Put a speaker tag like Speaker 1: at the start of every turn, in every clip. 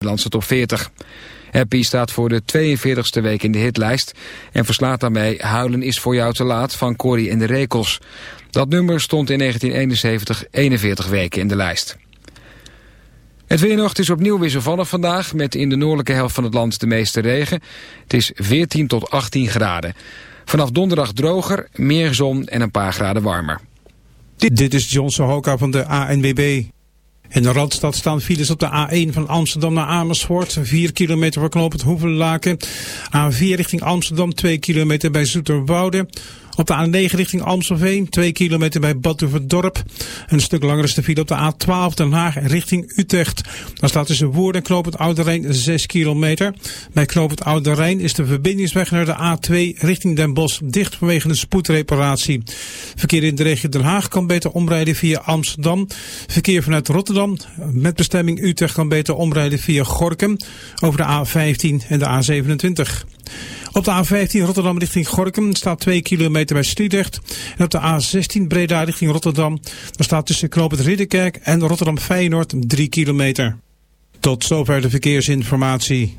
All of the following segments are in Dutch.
Speaker 1: Nederlandse top 40. Happy staat voor de 42e week in de hitlijst en verslaat daarmee Huilen is voor jou te laat van Corrie en de Rekels. Dat nummer stond in 1971 41 weken in de lijst. Het weernacht is opnieuw wisselvallig vandaag met in de noordelijke helft van het land de meeste regen. Het is 14 tot 18 graden. Vanaf donderdag droger, meer zon en een paar graden warmer.
Speaker 2: Dit, dit is Johnson Hoka van de ANWB. In de Randstad staan files op de A1 van Amsterdam naar Amersfoort. 4 kilometer voor knooppunt Hoevenlaken. A4 richting Amsterdam 2 kilometer bij Zoeterwoude. Op de A9 richting Amstelveen, 2 kilometer bij Badhoevedorp. Een stuk langer is op de A12 Den Haag richting Utrecht. Daar staat tussen Woerden en Knoop Oude Rijn 6 kilometer. Bij Knoop het Oude Rijn is de verbindingsweg naar de A2 richting Den Bosch dicht vanwege een spoedreparatie. Verkeer in de regio Den Haag kan beter omrijden via Amsterdam. Verkeer vanuit Rotterdam met bestemming Utrecht kan beter omrijden via Gorkum over de A15 en de A27. Op de A15 Rotterdam richting Gorkum staat 2 kilometer bij Sliedrecht. En op de A16 Breda richting Rotterdam. Daar staat tussen Knoop Ridderkerk en Rotterdam Feyenoord 3 kilometer. Tot zover de verkeersinformatie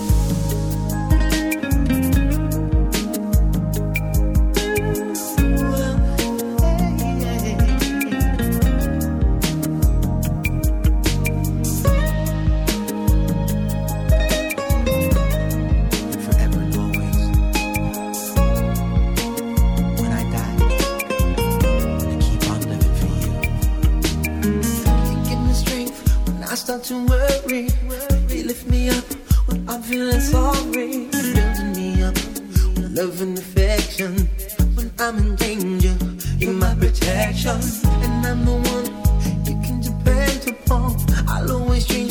Speaker 3: love and
Speaker 4: affection. When I'm in danger, you're my protection. And I'm the one you can depend
Speaker 5: upon.
Speaker 6: I'll always
Speaker 4: dream.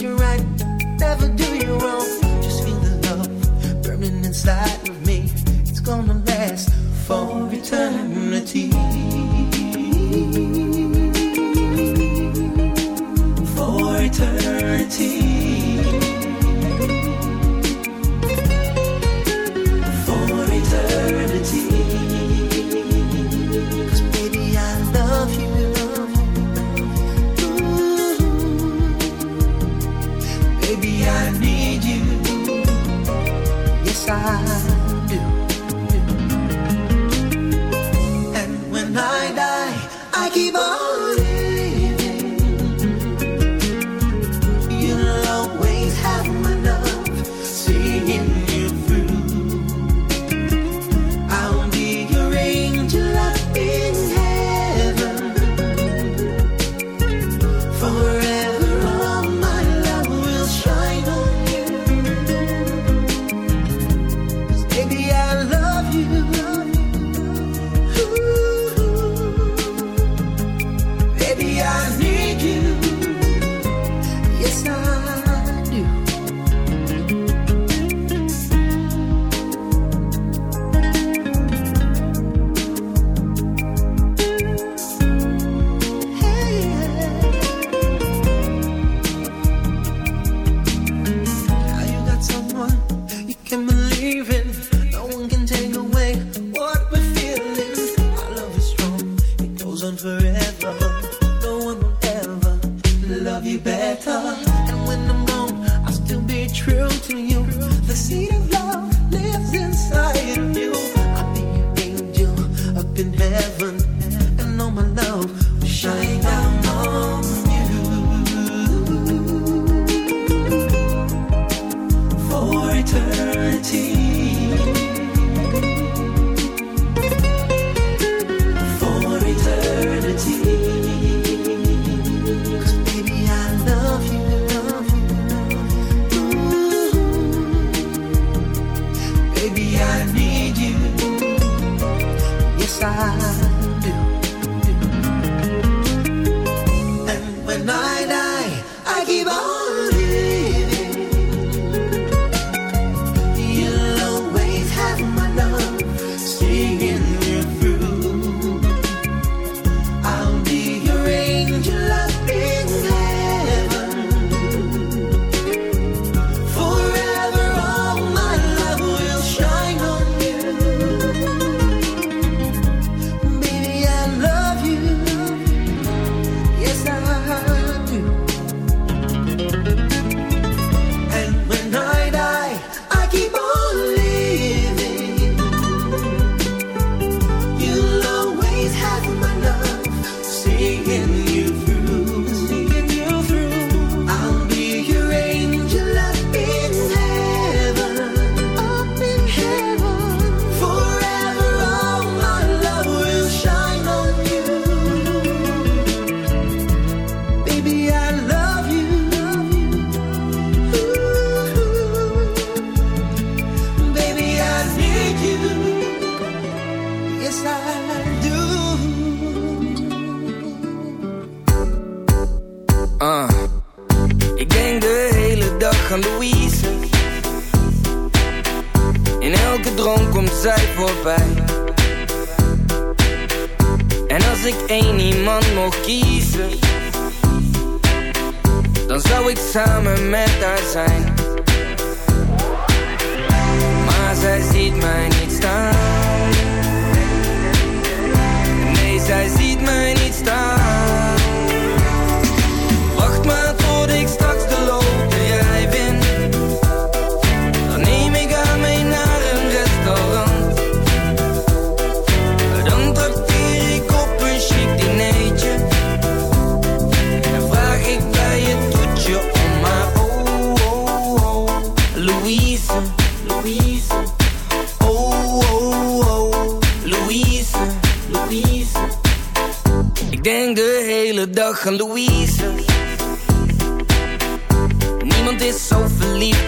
Speaker 4: love you better. And when I'm gone, I'll still be true to you. The seed of love lives inside of you. I'll be your angel up in heaven, and all my love will shine down on you for eternity. Uh. Ik denk de hele dag aan Louise. In elke dronk komt zij voorbij. En als ik één iemand mocht kiezen, dan zou ik samen met haar zijn zij ziet mij niet staan. Nee, zij ziet mij niet staan.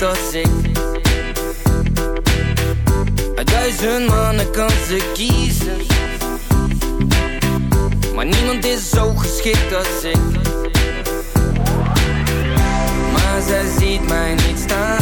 Speaker 4: als ik Uit duizend mannen kan ze kiezen. Maar niemand is zo geschikt als ik. Maar zij ziet mij niet staan.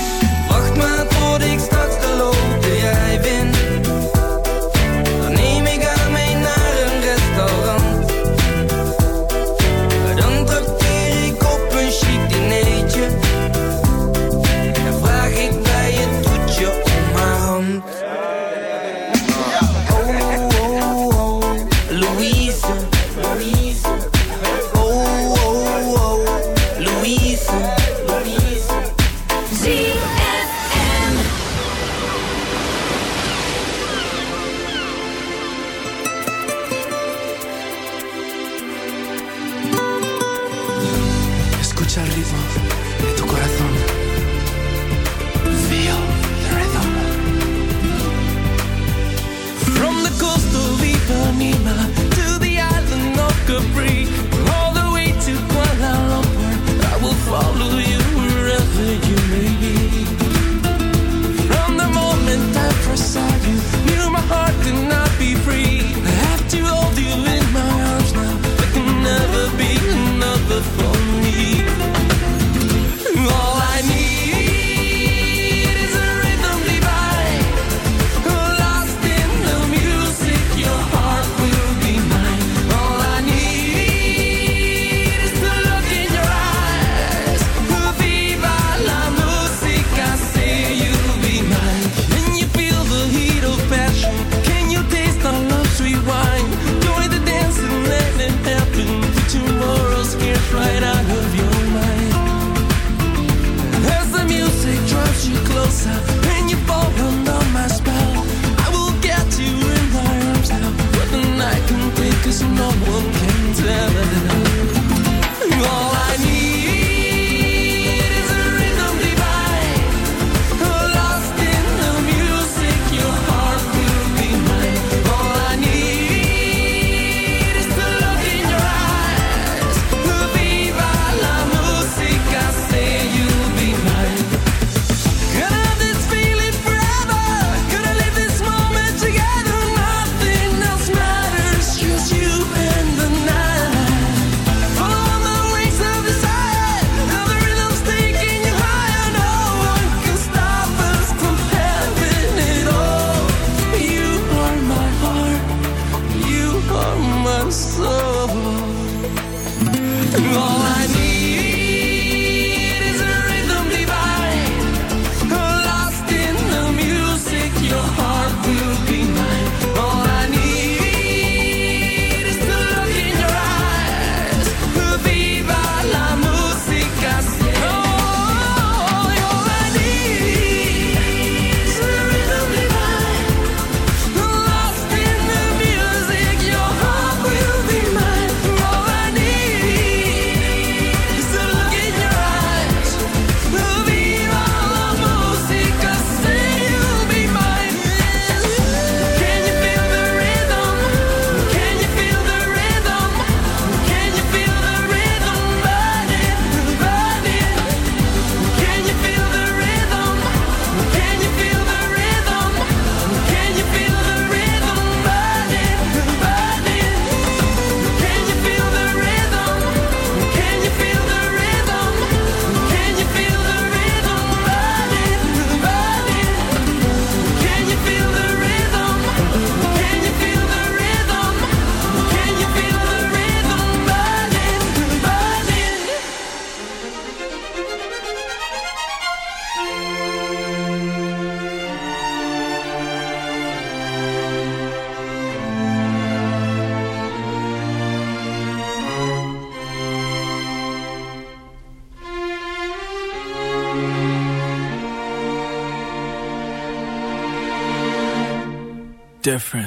Speaker 7: Different.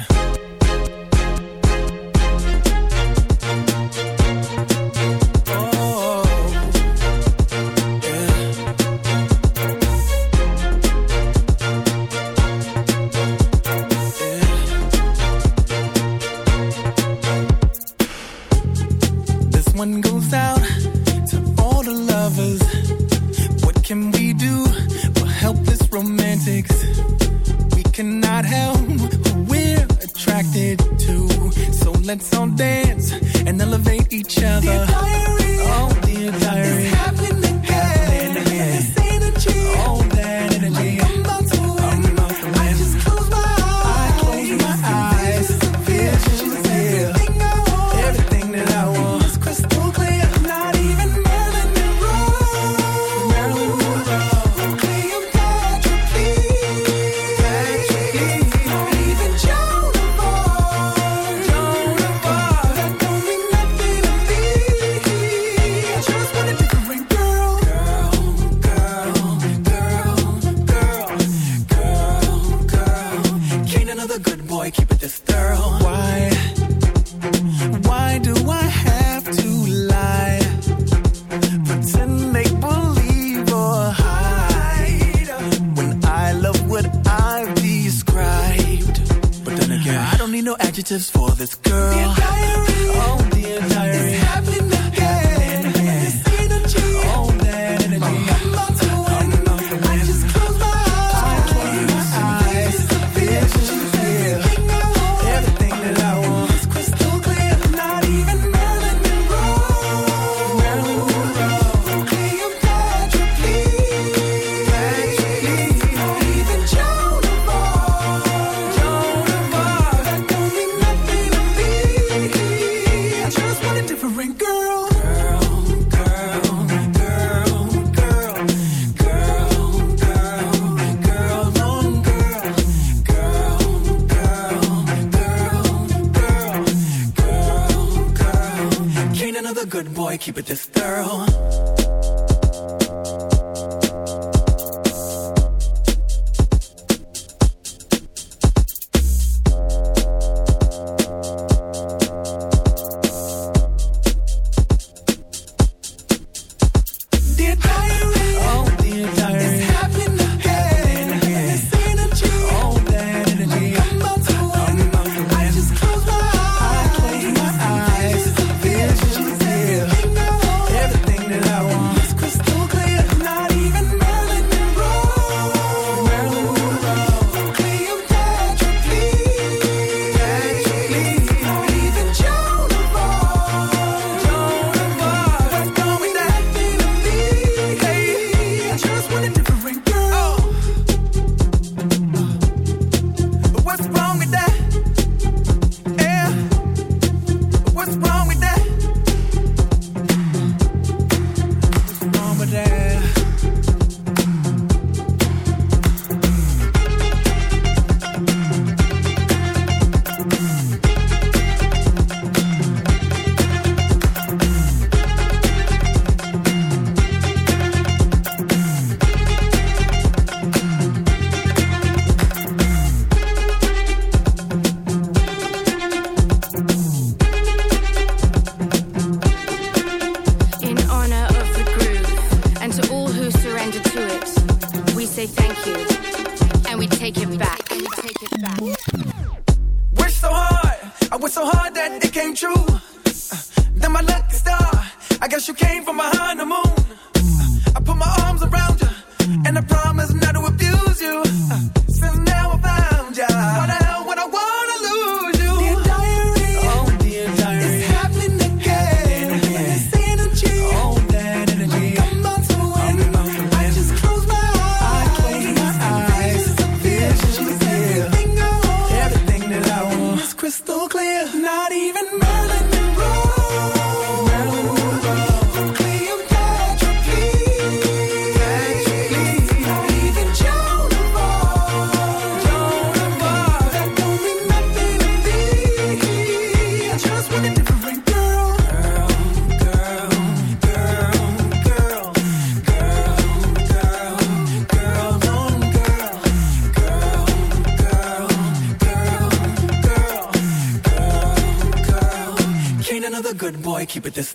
Speaker 7: Keep it this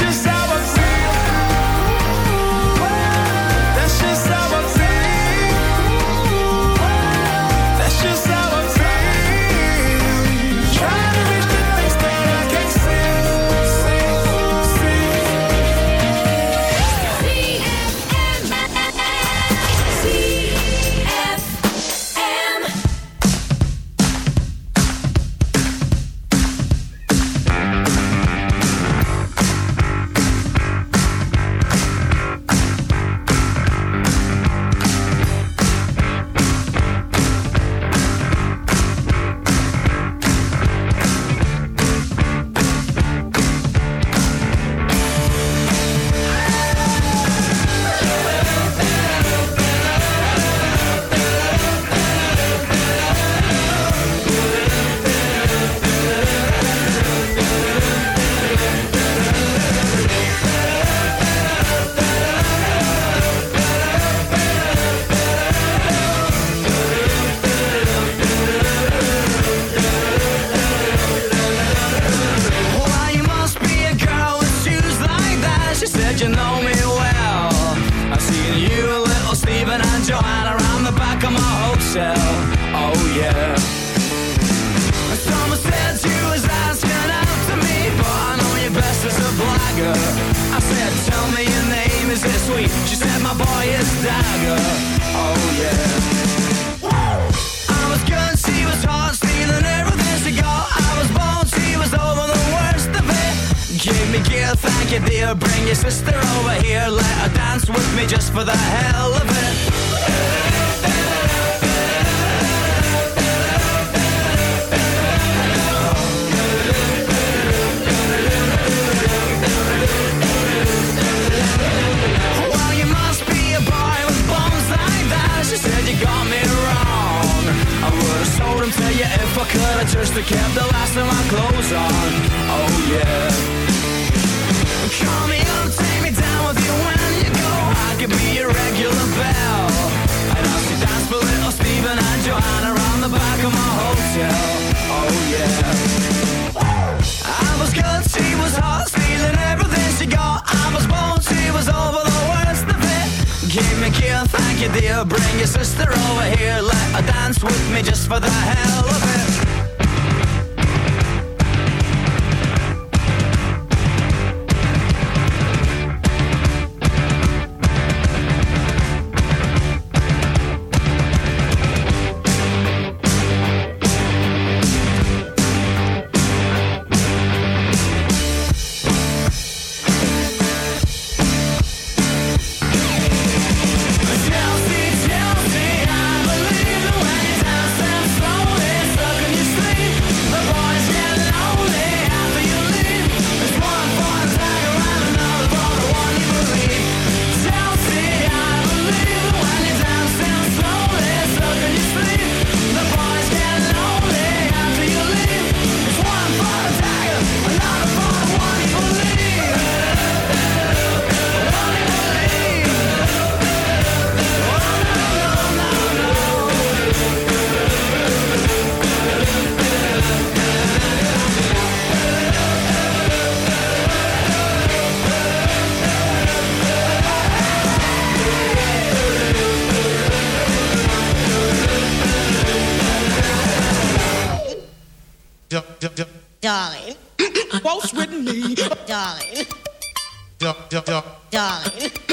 Speaker 7: Just.
Speaker 8: darling. Darling.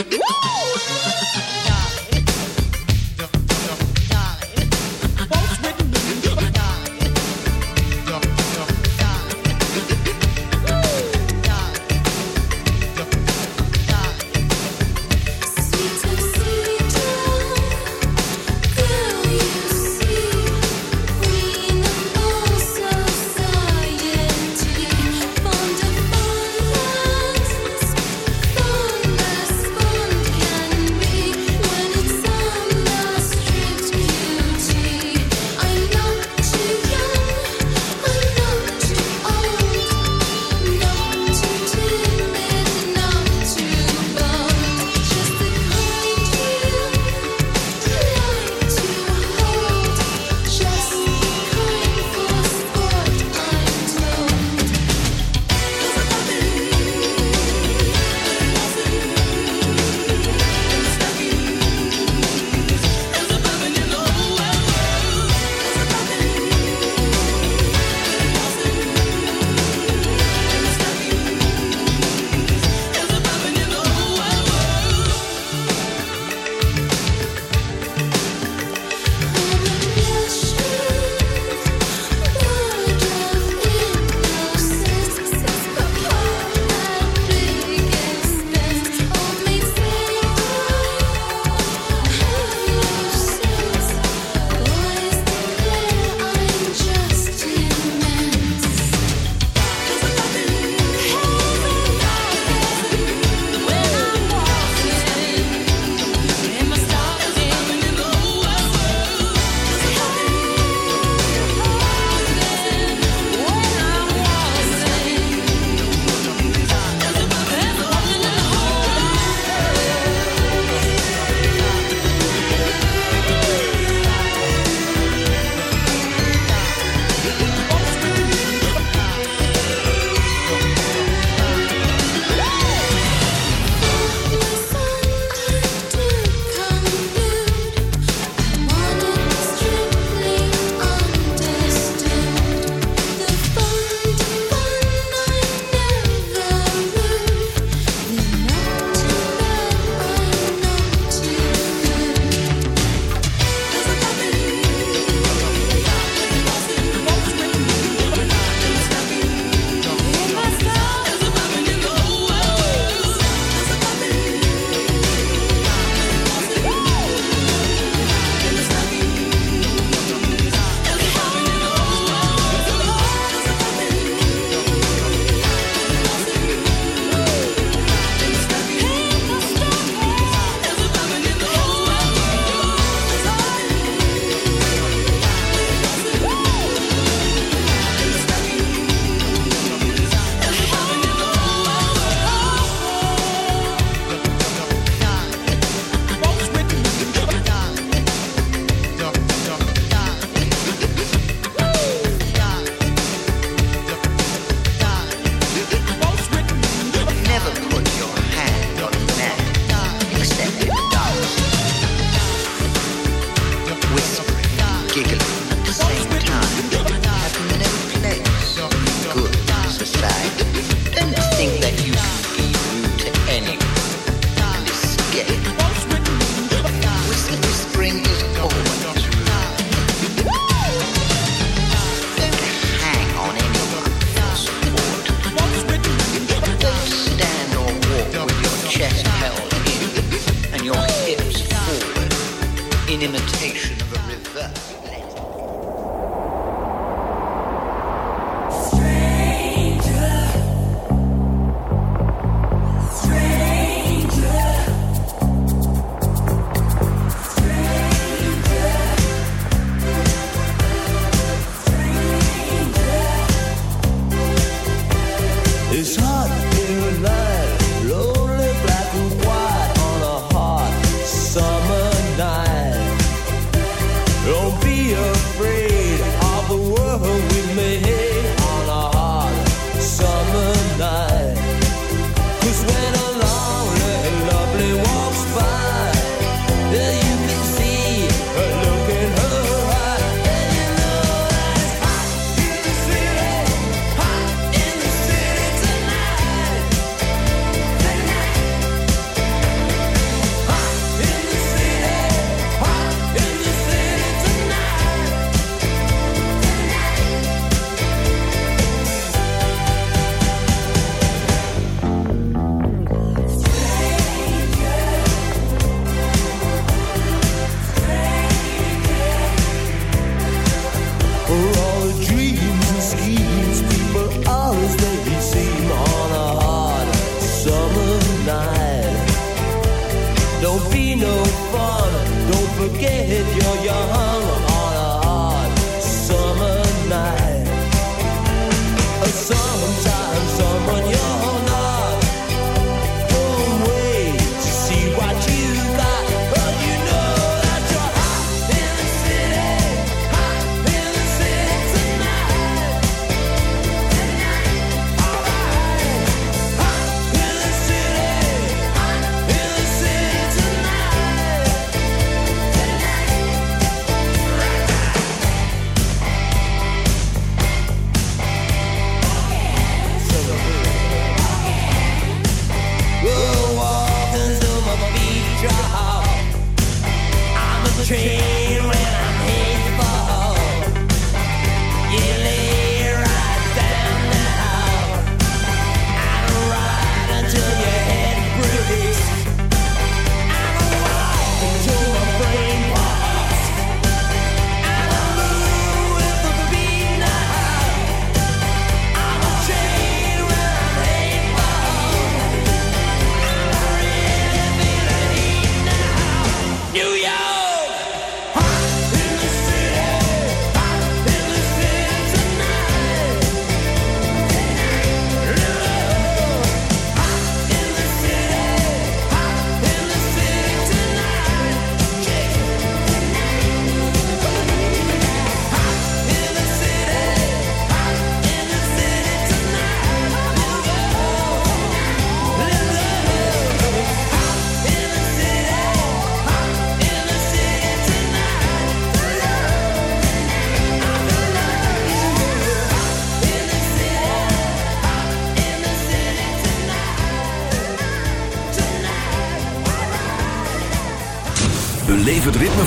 Speaker 9: so fun. Don't forget you're young.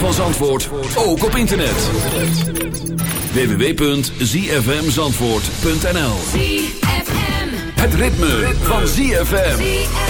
Speaker 10: van Zandvoort ook op internet. www.zfmzandvoort.nl Het ritme, ritme. van ZFM.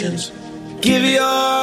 Speaker 11: instructions. Give your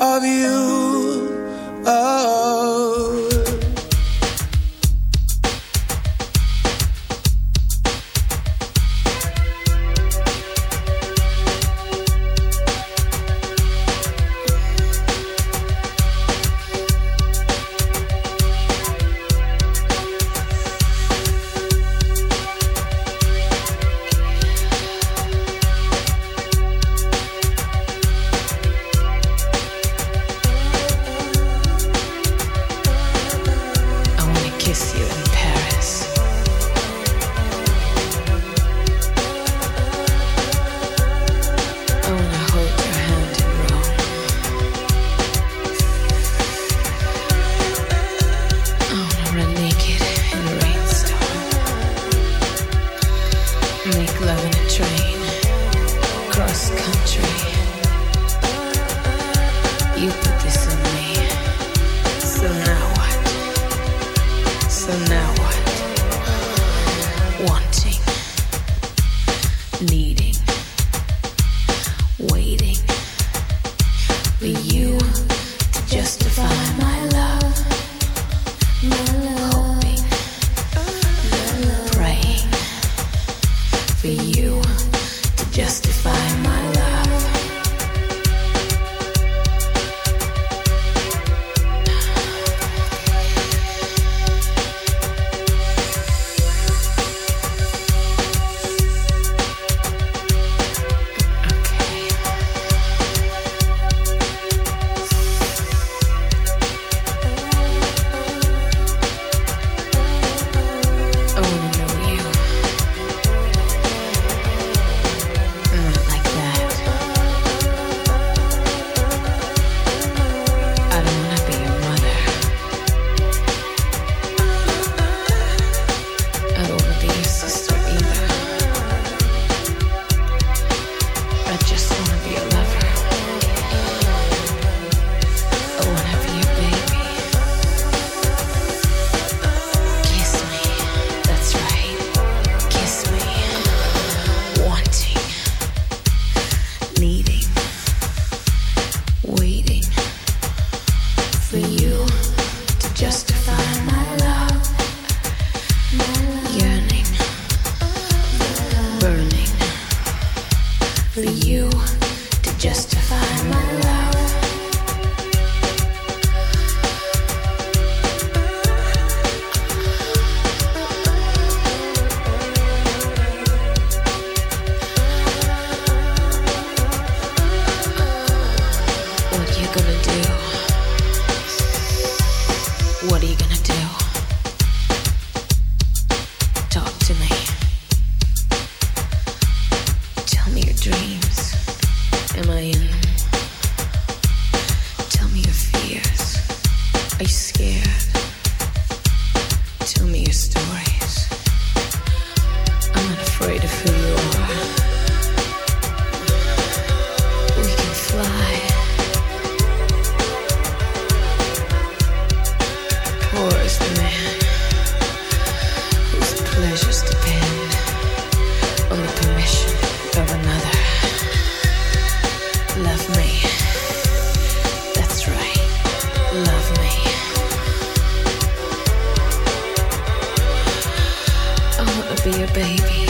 Speaker 11: of you. Oh.
Speaker 8: Baby.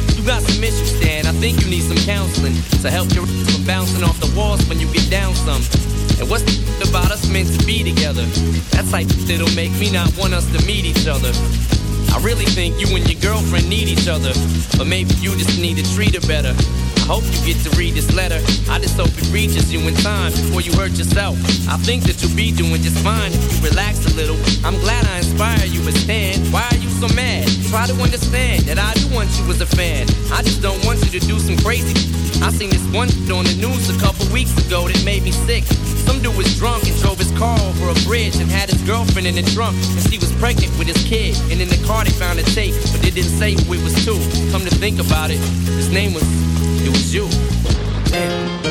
Speaker 12: You got some issues, Stan. I think you need some counseling to help your from bouncing off the walls when you get down some. And what's the about us meant to be together? That's like that'll make me not want us to meet each other. I really think you and your girlfriend need each other, but maybe you just need to treat her better. I hope you get to read this letter. I just hope it reaches you in time before you hurt yourself. I think that you'll be doing just fine if you relax a little. I'm glad I inspire you, but Stan, why are you so mad? Try to understand that I do want you as a fan. I just don't want you to do some crazy. I seen this one on the news a couple weeks ago that made me sick. Some dude was drunk and drove his car over a bridge and had his girlfriend in the trunk. And she was pregnant with his kid. And in the car they found a tape, but they didn't say who it was to. Come to think about it, his name was, it was you.
Speaker 8: I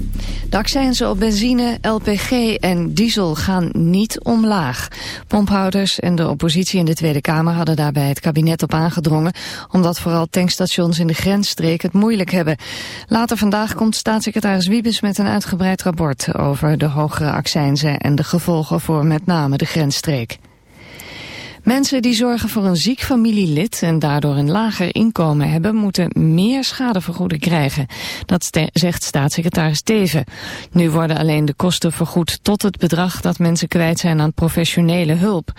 Speaker 13: De accijnzen op benzine, LPG en diesel gaan niet omlaag. Pomphouders en de oppositie in de Tweede Kamer hadden daarbij het kabinet op aangedrongen... omdat vooral tankstations in de grensstreek het moeilijk hebben. Later vandaag komt staatssecretaris Wiebes met een uitgebreid rapport... over de hogere accijnzen en de gevolgen voor met name de grensstreek. Mensen die zorgen voor een ziek familielid en daardoor een lager inkomen hebben, moeten meer schadevergoeding krijgen. Dat zegt staatssecretaris Teven. Nu worden alleen de kosten vergoed tot het bedrag dat mensen kwijt zijn aan professionele hulp.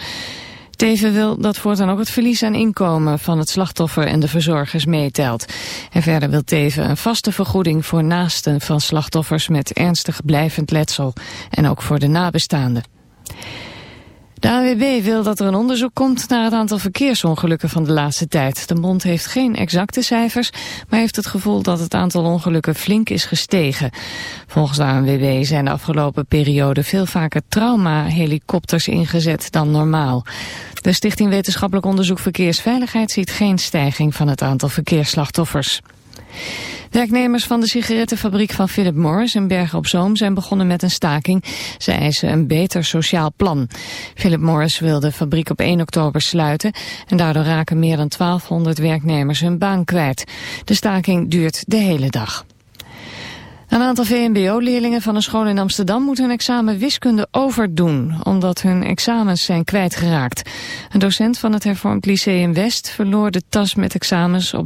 Speaker 13: Teven wil dat voortaan ook het verlies aan inkomen van het slachtoffer en de verzorgers meetelt. En verder wil Teven een vaste vergoeding voor naasten van slachtoffers met ernstig blijvend letsel en ook voor de nabestaanden. De AWB wil dat er een onderzoek komt naar het aantal verkeersongelukken van de laatste tijd. De bond heeft geen exacte cijfers, maar heeft het gevoel dat het aantal ongelukken flink is gestegen. Volgens de ANWB zijn de afgelopen periode veel vaker trauma-helikopters ingezet dan normaal. De Stichting Wetenschappelijk Onderzoek Verkeersveiligheid ziet geen stijging van het aantal verkeersslachtoffers. Werknemers van de sigarettenfabriek van Philip Morris in Bergen op Zoom zijn begonnen met een staking. Ze eisen een beter sociaal plan. Philip Morris wil de fabriek op 1 oktober sluiten en daardoor raken meer dan 1200 werknemers hun baan kwijt. De staking duurt de hele dag. Een aantal VMBO-leerlingen van een school in Amsterdam moet hun examen wiskunde overdoen, omdat hun examens zijn kwijtgeraakt. Een docent van het Hervormd Lyceum West verloor de tas met examens op